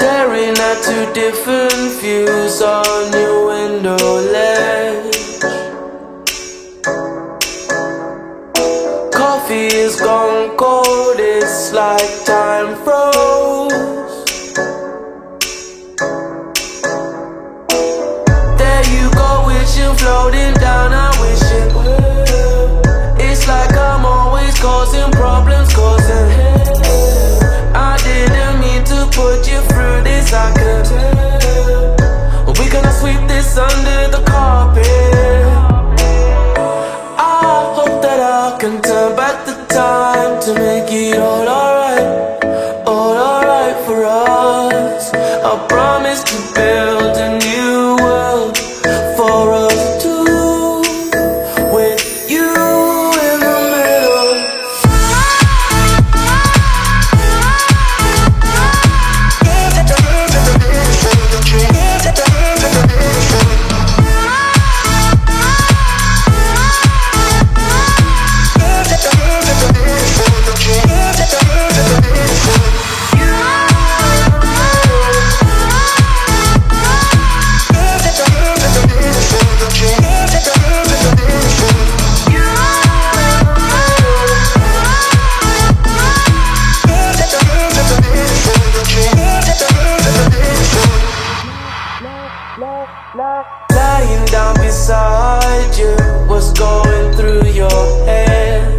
Staring at two different views on your window ledge. Coffee is gone cold, it's like time froze. There you go wishing floating. to make it all alright, all alright for us. I promise to. Lying down beside you, what's going through your head?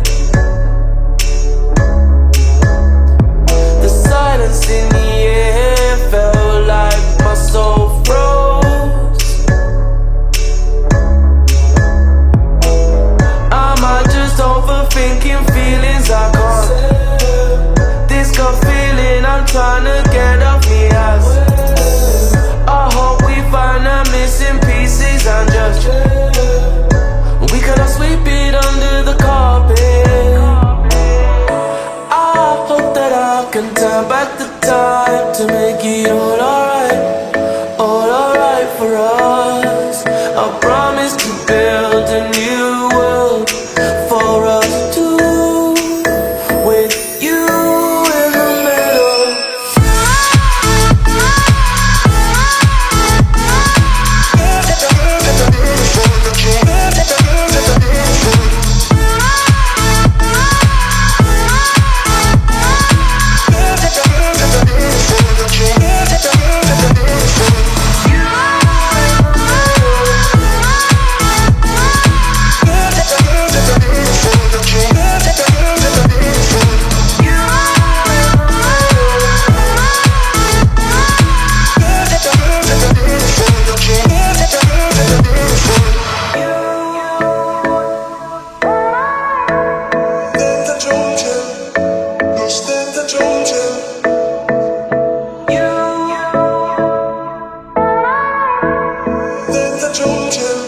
till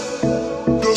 the